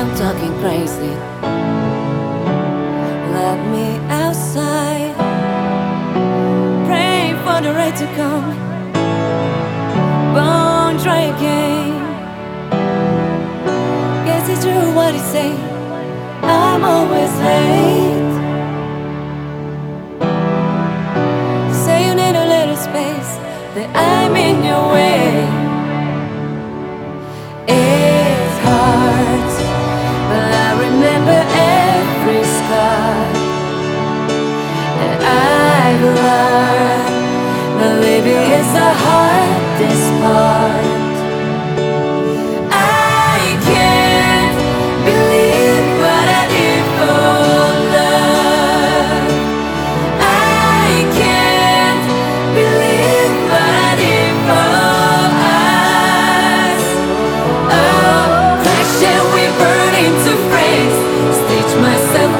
I'm talking crazy. Let me outside. Pray for the rain to come. Won't try again. Guess it's true what he say. I'm always late. Say you need a little space. That I'm in your way. Believing is the hardest part. I can't believe what I did for love. I can't believe what I did for us. Oh, crashing, we burn into. Stitch myself